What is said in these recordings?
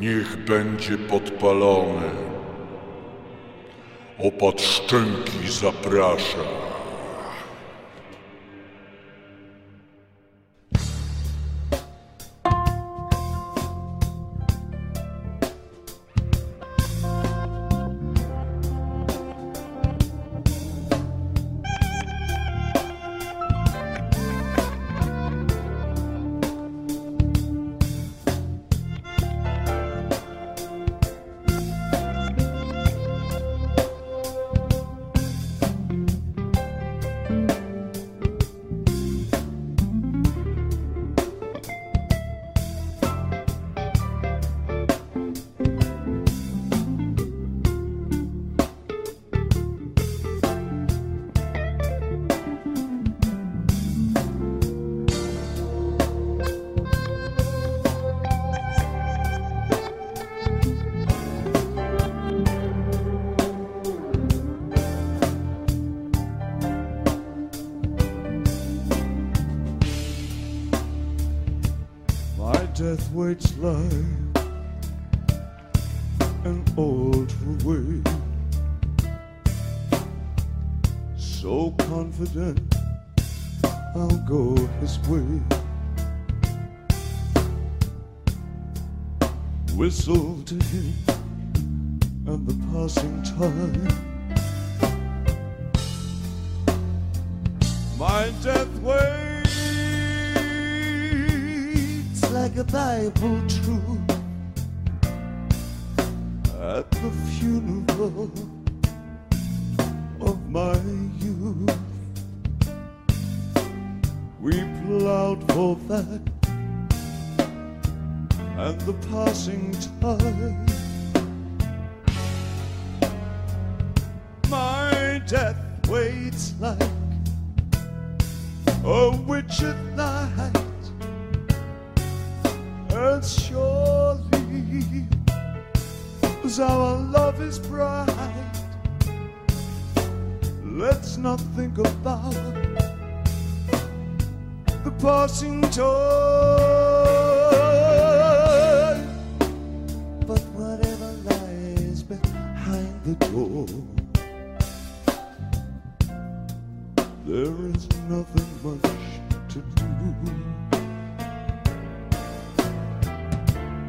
Niech będzie podpalony. Opad szczęki zaprasza. At the funeral of my youth. We plowed for that and the passing tide. My death waits like a witch at night. And surely as our love is bright, let's not think about the passing time. But whatever lies behind the door, there is nothing much to do.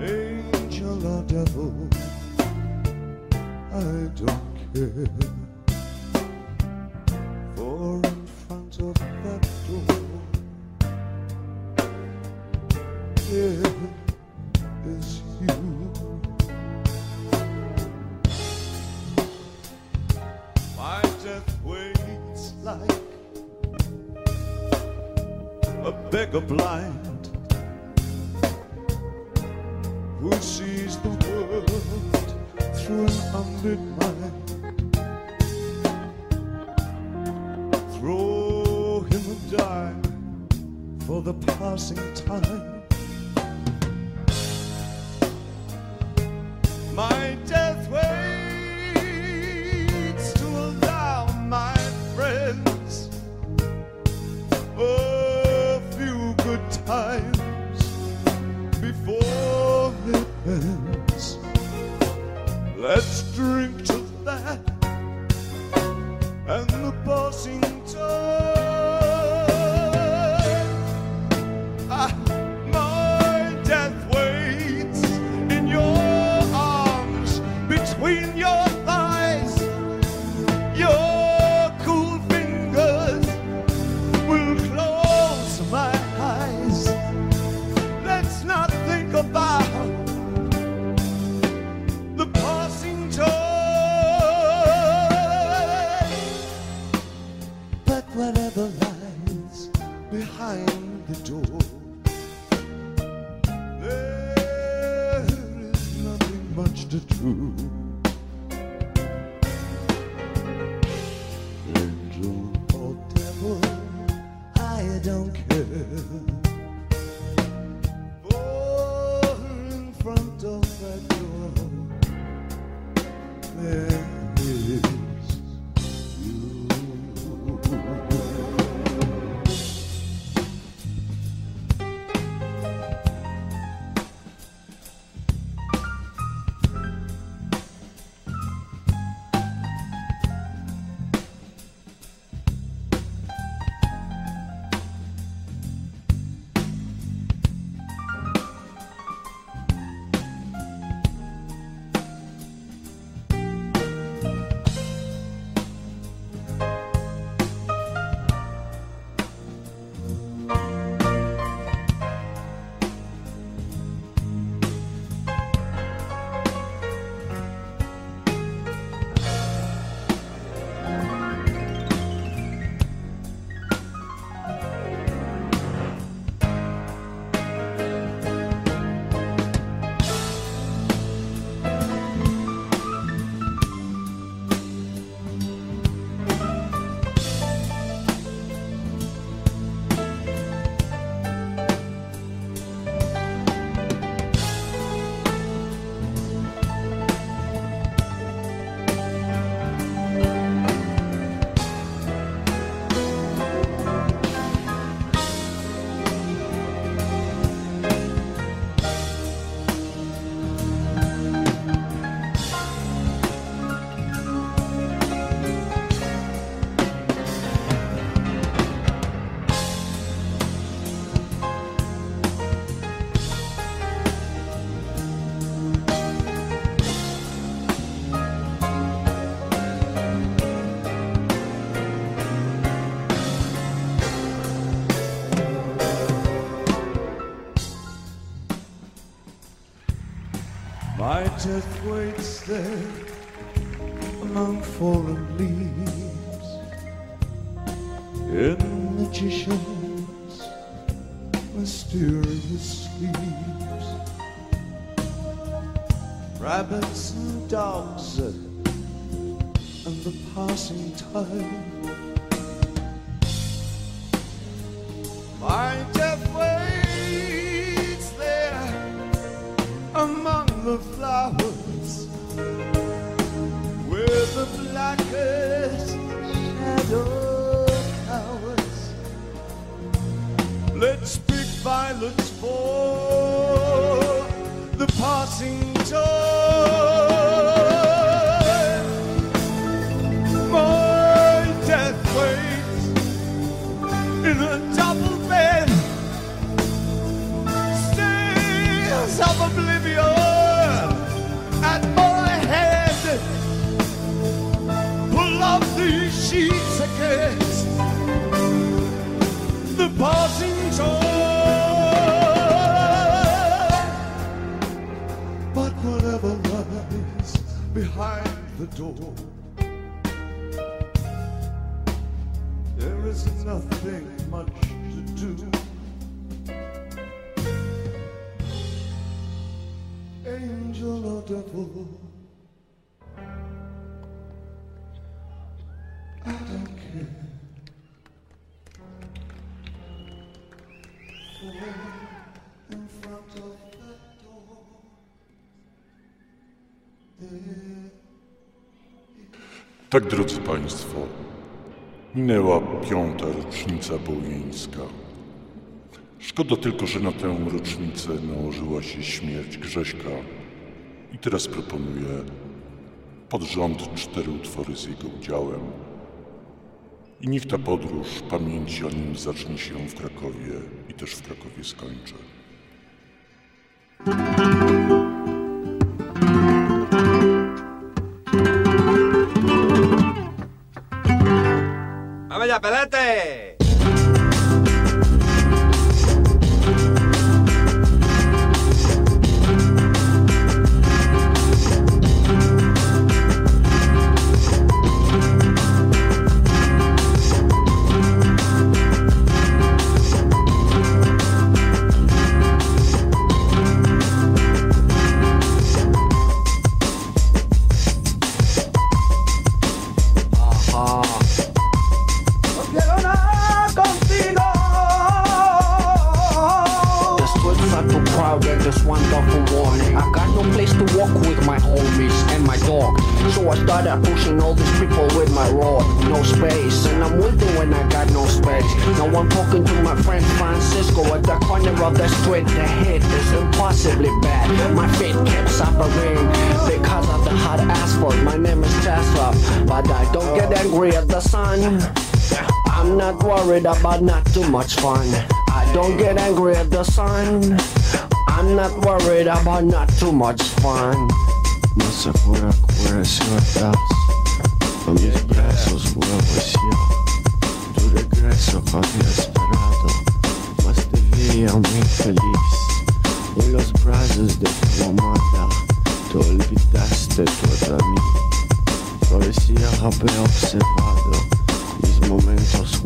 Angel or devil, I don't care. Before it ends. Let's drink to that and the passing time. to do. Death waits there in a double bed. Stares of oblivion at my head. Pull up these sheets against the. But whatever lies behind the door, nothing much to do. Angel or devil, I don't care. In front of door, there Tak, drodzy Państwo, minęła piąta rocznica bojeńska. Szkoda tylko, że na tę rocznicę nałożyła się śmierć Grześka. I teraz proponuję pod rząd cztery utwory z jego udziałem. I niech ta podróż pamięci o nim zacznie się w Krakowie i też w Krakowie skończy. Pelete! The hit is impossibly bad. My feet kept suffering because of the hot asphalt. My name is Tesla, but I don't get angry at the sun. I'm not worried about not too much fun. I don't get angry at the sun. I'm not worried about not too much fun. Veía muy feliz. En los brazos de tu amada, te olvidaste toda mí. Parecía haber observado momentos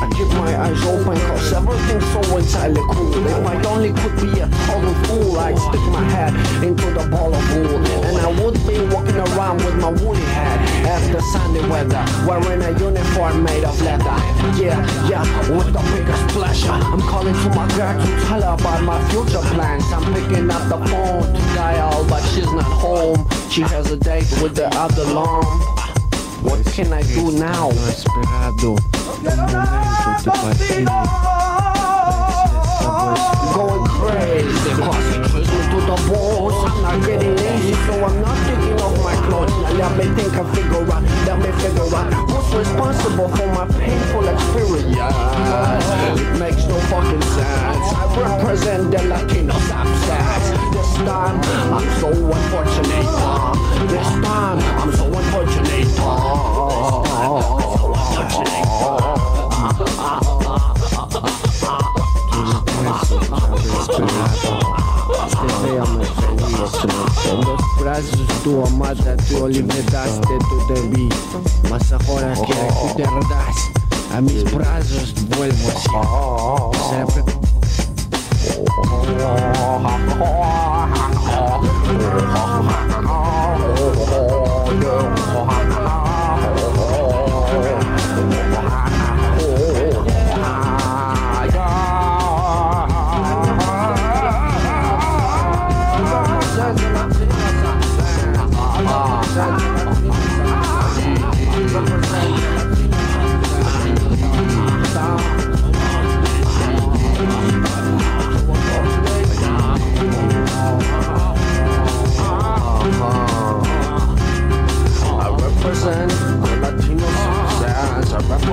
I keep my eyes open cause everything's so entirely cool. If I only could be a total fool, I'd stick my head into the ball of wool. And I would be walking around with my woolly hat after sunny weather, wearing a uniform made of leather. Yeah, yeah, with the biggest pleasure. I'm calling to my girl to tell her about my future plans. I'm picking up the phone to dial, but she's not home. She has a date with the other alarm. What can I do now? No esperado, un momento de partir. going crazy Cause it traces me to the balls I'm not getting easy so I'm not taking off my clothes Now let me think and figure out Let me figure out Who's responsible for my painful experience It makes no fucking sense I represent the Latino subsets This time I'm so unfortunate tu amada, tú alimentaste tu débil, mas ahora que tú te ardas, a mis brazos vuelvo hacia. Será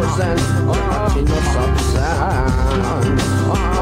substance. I represent the Latino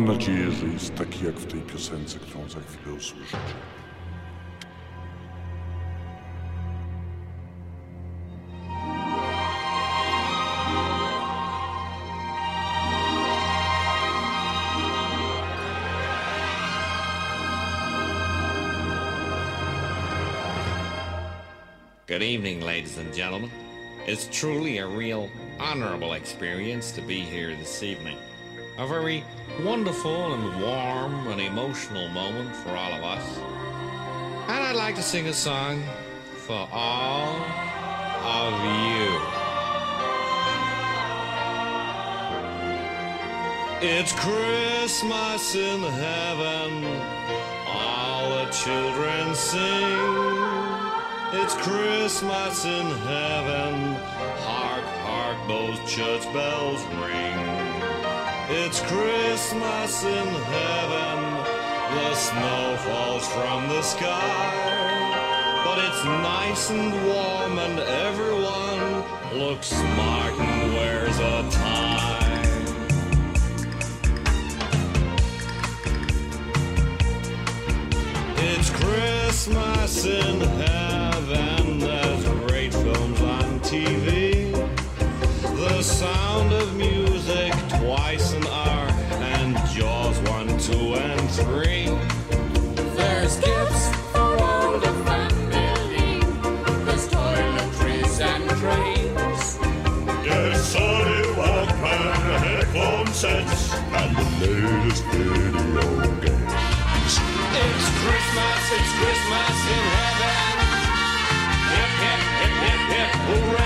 mam nadzieję, że jest taki jak w tej piosence, którą za chwilę usłyszycie. Good evening, ladies and gentlemen. It's truly a real honorable experience to be here this evening. A very wonderful and warm and emotional moment for all of us. And I'd like to sing a song for all of you. It's Christmas in heaven, all the children sing. It's Christmas in heaven, hark, hark, those church bells ring. It's Christmas in heaven. The snow falls from the sky. but it's nice and warm, and everyone looks smart and wears a tie. It's Christmas in heaven, there's great films on TV. The sound of music 3. There's gifts for all the family. There's toiletries and trains. Yes, Sony Walkman, headphone sets, and the latest video games. It's Christmas, it's Christmas in heaven. Hip, hip, hip, hip, hip, hooray.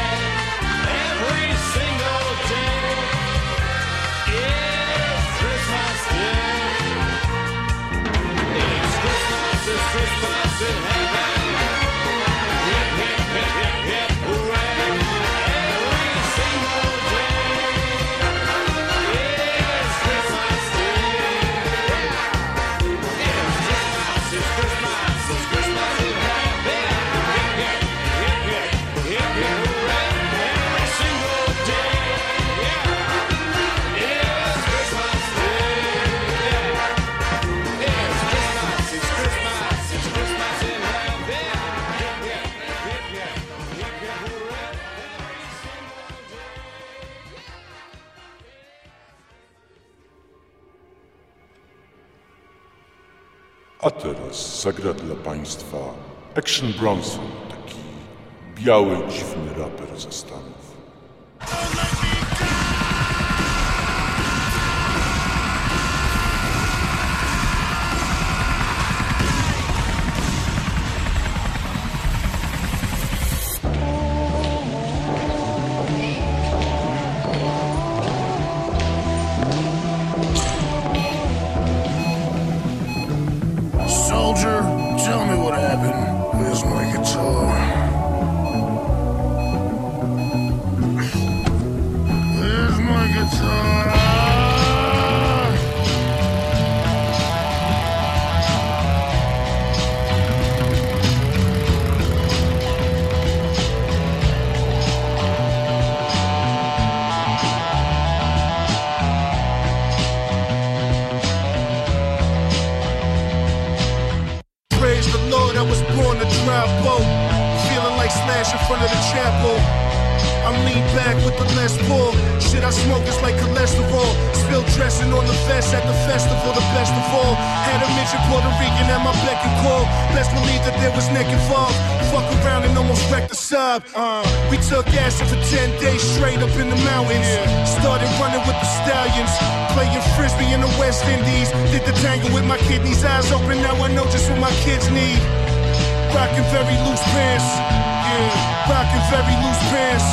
Zagra dla Państwa Action Bronson, taki biały, dziwny raper ze Stanów. The best of all. Had a midget Puerto Rican at my beck and call. Best believe that there was neck involved. Fuck around and almost wrecked the sub. Uh, we took acid for 10 days straight up in the mountains. Started running with the stallions. Playing frisbee in the West Indies. Did the tango with my kidneys. Eyes open, now I know just what my kids need. Rockin' very loose pants. Yeah. Rockin' very loose pants.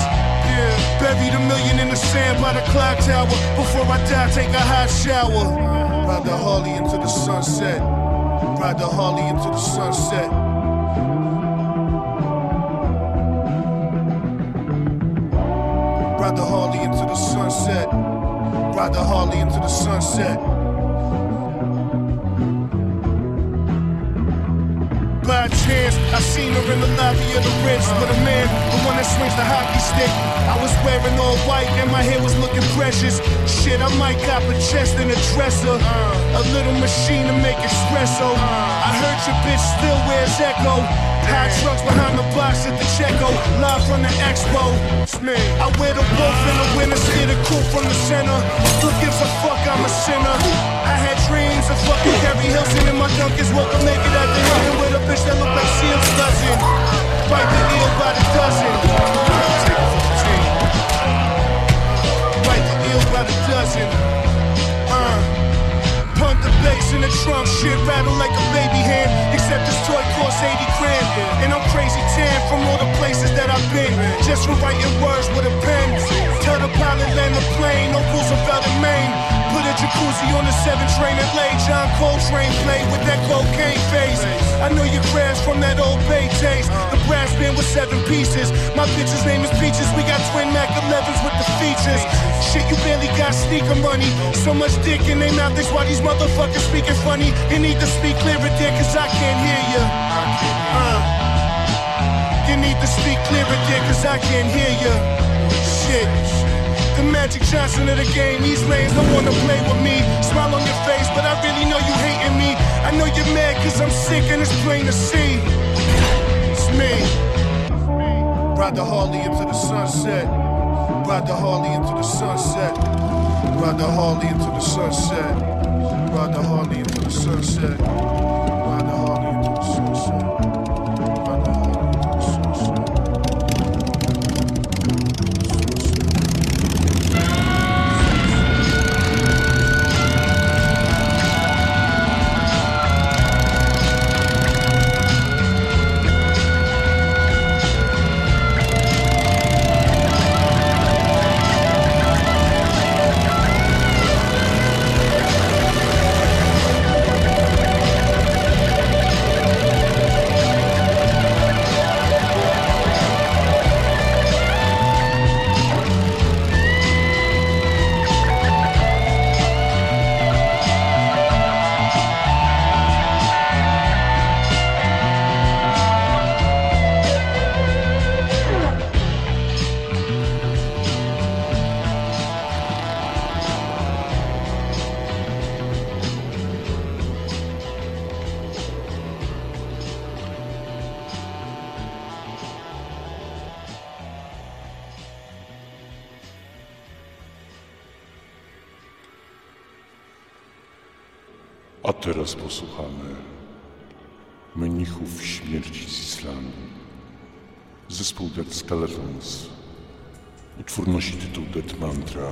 Yeah. Buried a million in the sand by the clock tower. Before I die, take a hot shower. Ride the Harley into the sunset. Ride the Harley into the sunset. Ride the Harley into the sunset. Ride the Harley into the sunset. By chance, I seen her in the lobby of the Ritz with a man, the one that swings the hockey stick. I was wearing all white and my hair was looking precious. Shit, I might cop a chest and a dresser. A little machine to make espresso. I heard your bitch still wears Ecko. High trucks behind the box at the Checo. Live from the expo. I wear the wolf in the winter, steer the coupe from the center. Who gives a fuck? I'm a sinner. I had dreams of fucking Gary Hilton in my Dunkins. Woke up naked at the Hilton with a bitch that looked like Seal's cousin. Bite the eel by the dozen. Bite the eel by the dozen. The in the trunk, shit rattle like a baby hand. Except this toy costs 80 grand. And I'm crazy tan from all the places that I've been. Just from writing words with a pen. Tell the pilot land the plane, no Roosevelt in Maine. Put a jacuzzi on the seven train and lay John Coltrane play with that cocaine face. I know you crashed from that old bay taste. The brass band with seven pieces. My bitch's name is Peaches. We got twin Mac 11s with the features. Shit, you barely got sneaker money. So much dick in their mouth, that's why these motherfuckers speaking funny. You need to speak clearer, dick, cause I can't hear you. Uh. need to speak clearer, dear, cause I can't hear you. Shit. The Magic Johnson of the game. These lanes don't wanna play with me. Smile on your face, but I really know you hating me. I know you're mad cause I'm sick and it's plain to see. It's me. Ride the Harley into the sunset. Ride the Harley into the sunset. Ride the Harley into the sunset. Ride the Harley into the sunset. fornosite tu dat mantra.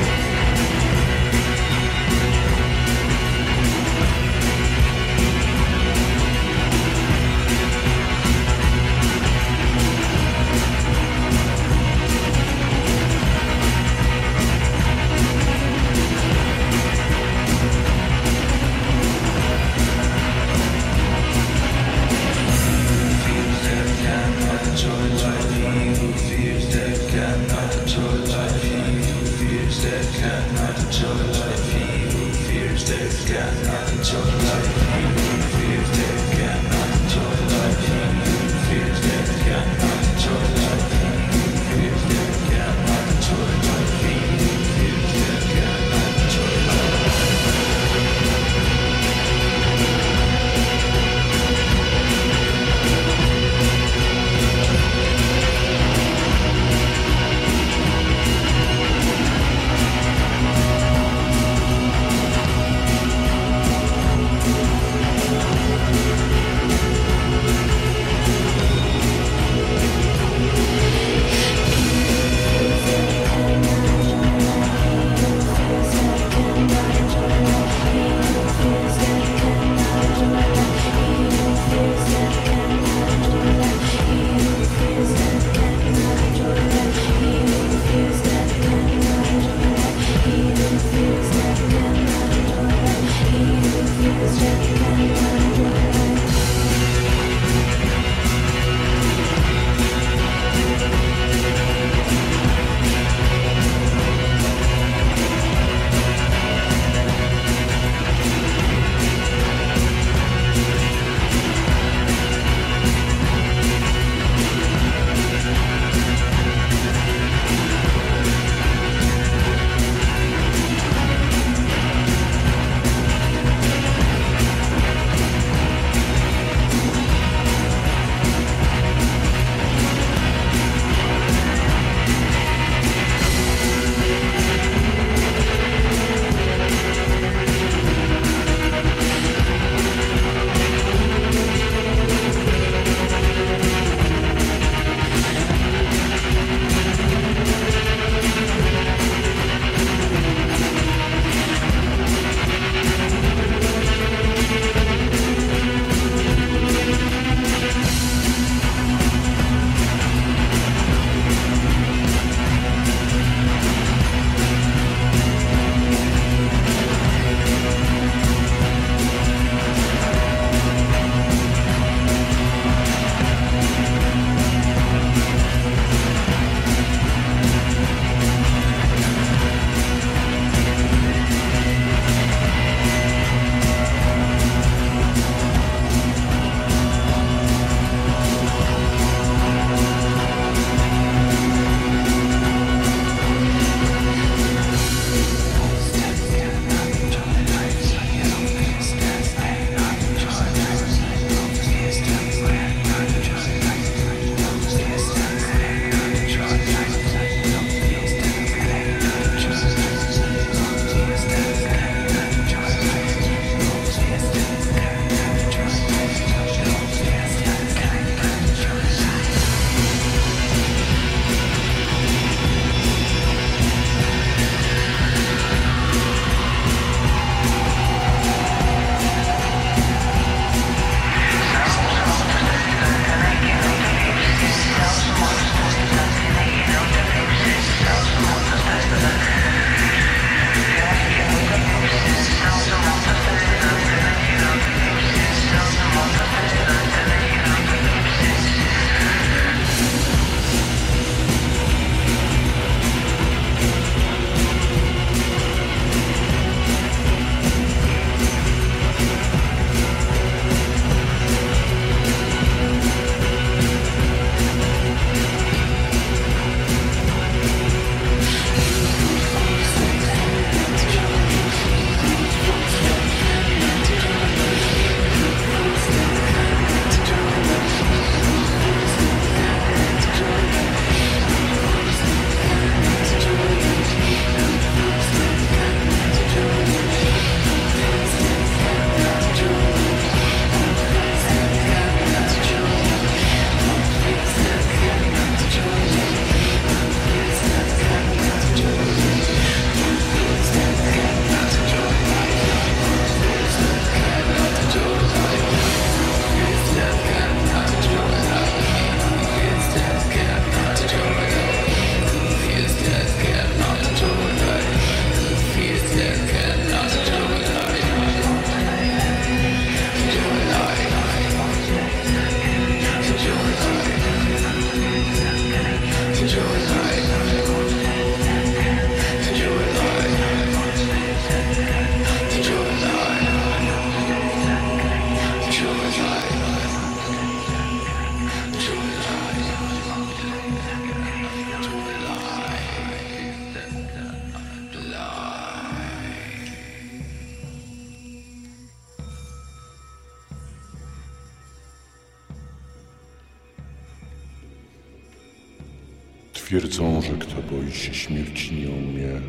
Twierdzą, że kto boi się śmierci, nie umie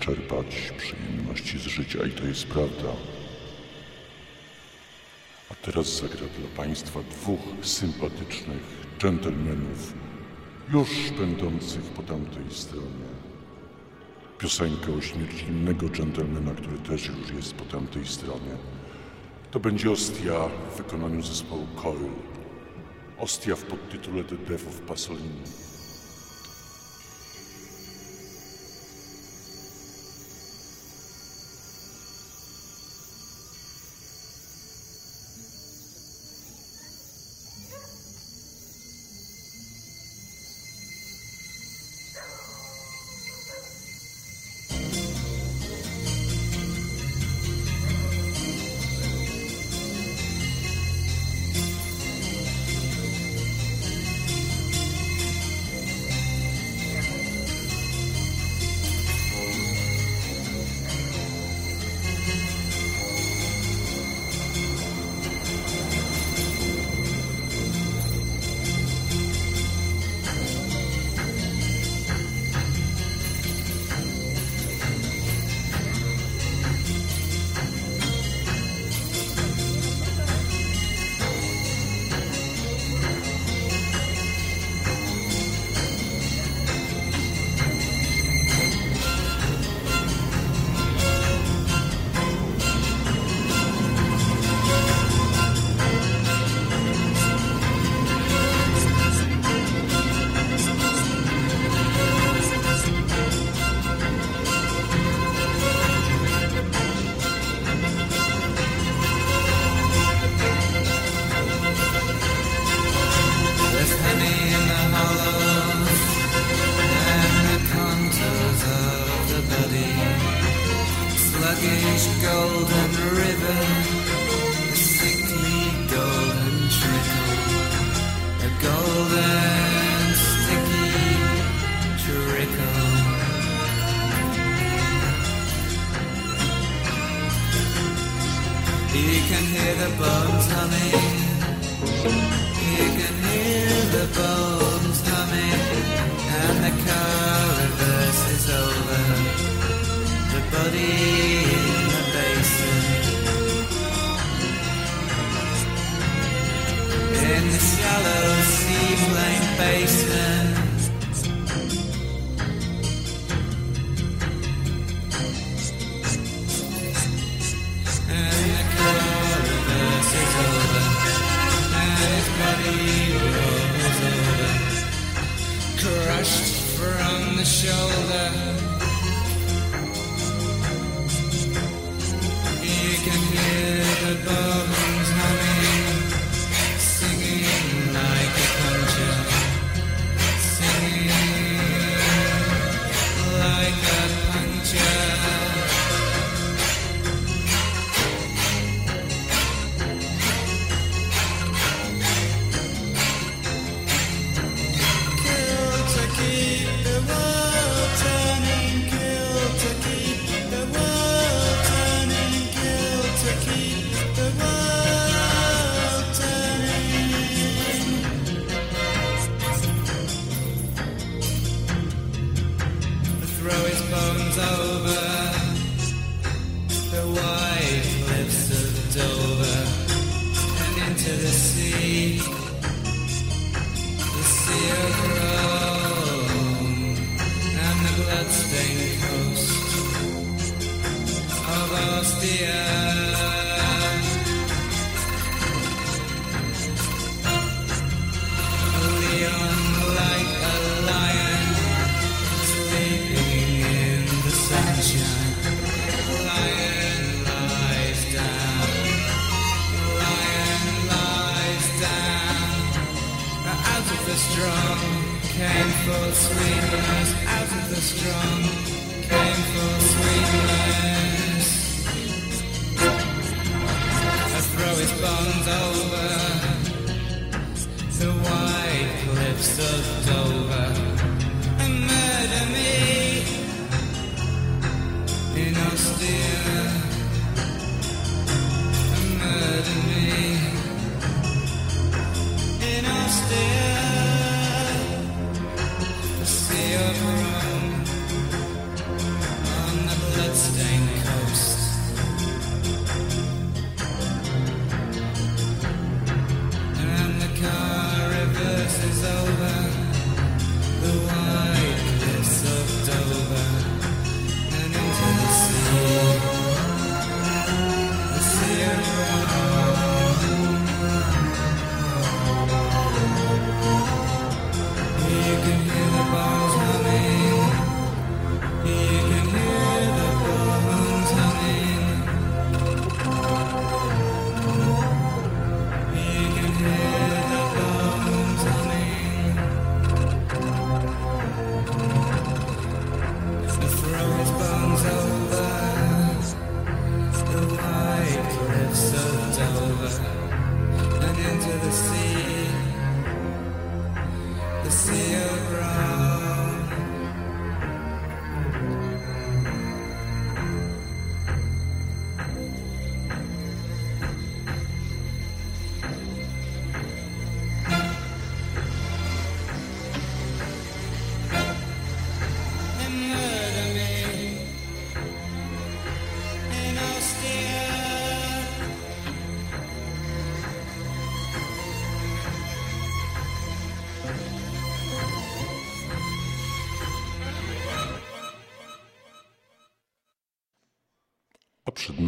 czerpać przyjemności z życia, i to jest prawda. A teraz zagra dla Państwa dwóch sympatycznych dżentelmenów, już pędzących po tamtej stronie. Piosenkę o śmierci innego dżentelmena, który też już jest po tamtej stronie. To będzie Ostia w wykonaniu zespołu Coil. Ostia w podtytule The Death of Pasolini.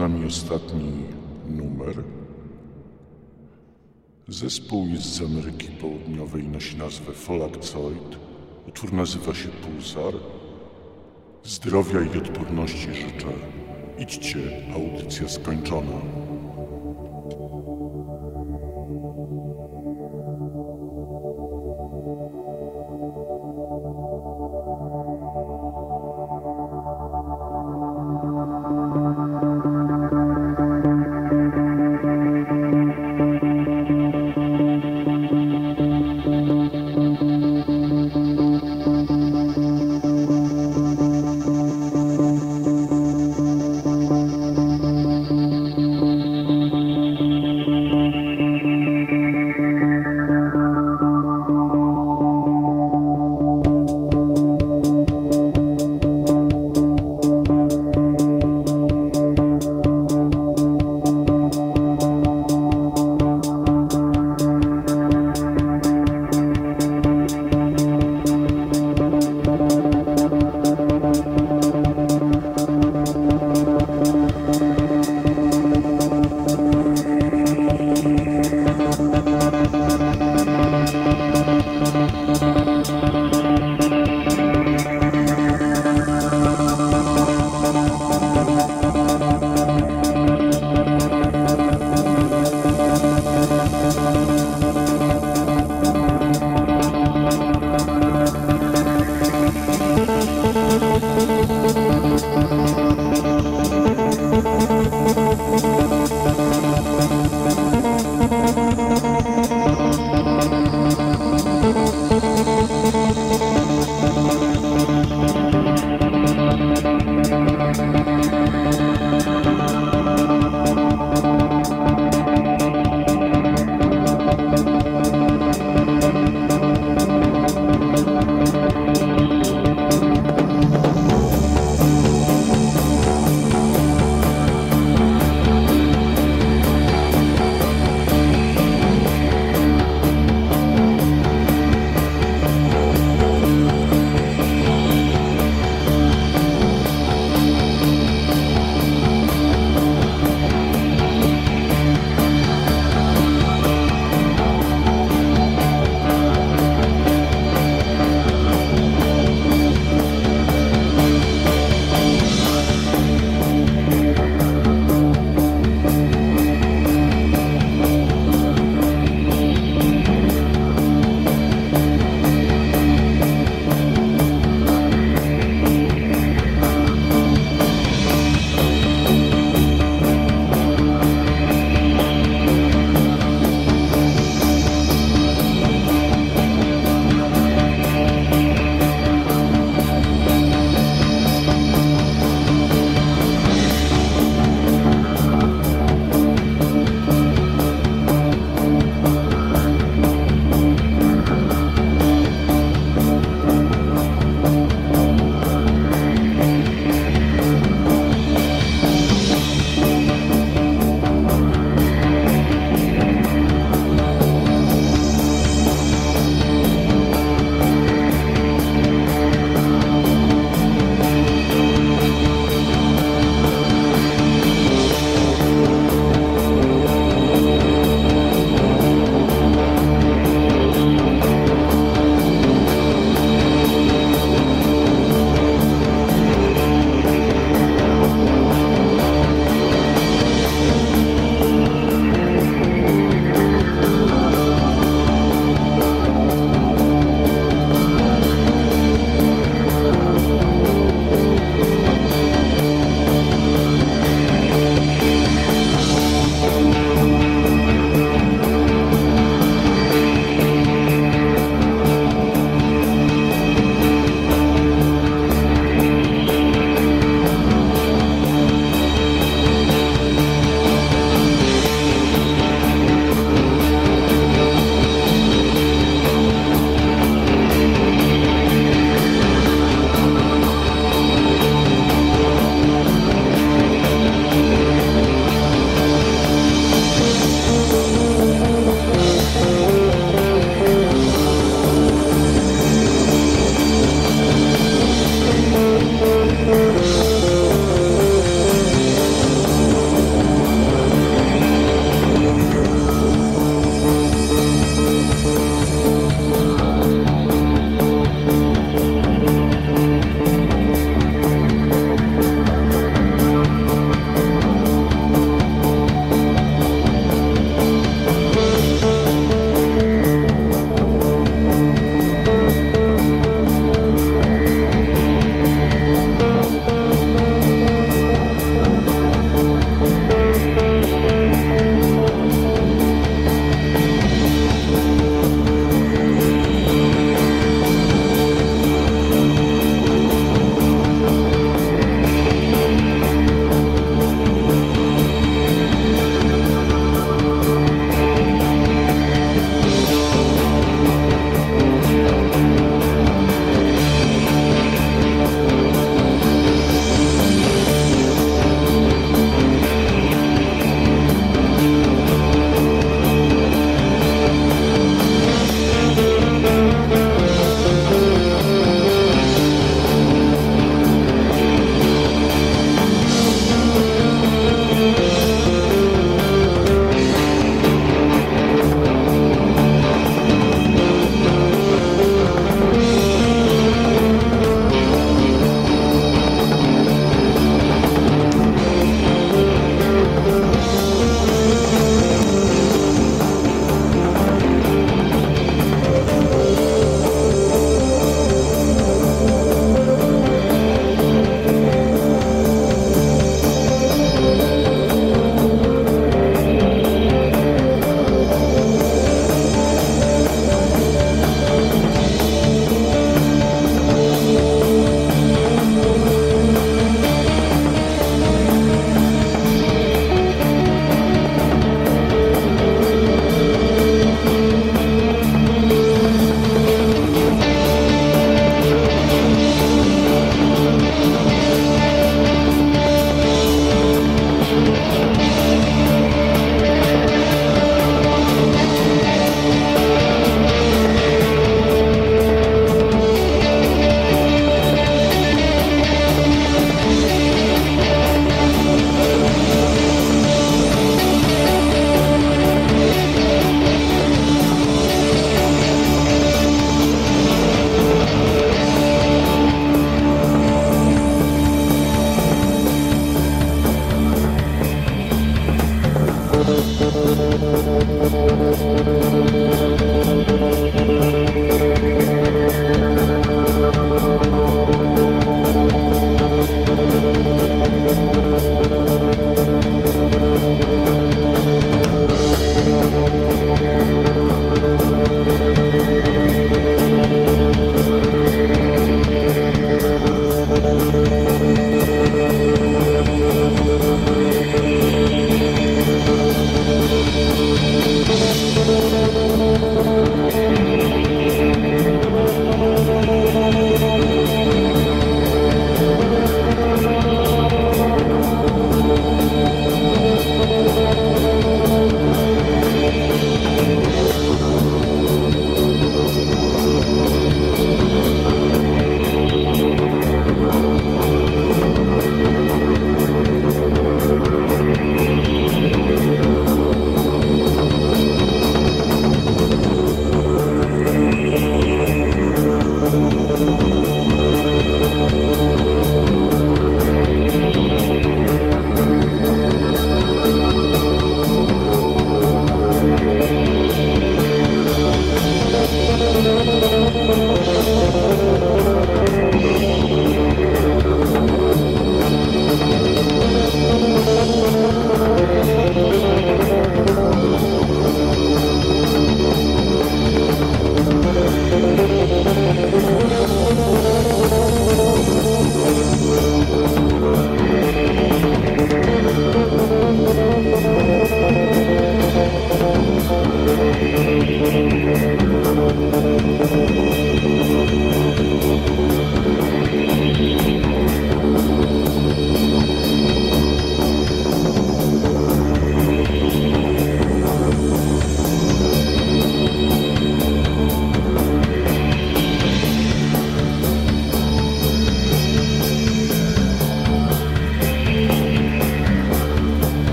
nami ostatni numer. Zespół jest z Ameryki Południowej, nosi nazwę Folakcoid. Utwór nazywa się Pulsar. Zdrowia i odporności życzę. Idźcie, audycja skończona.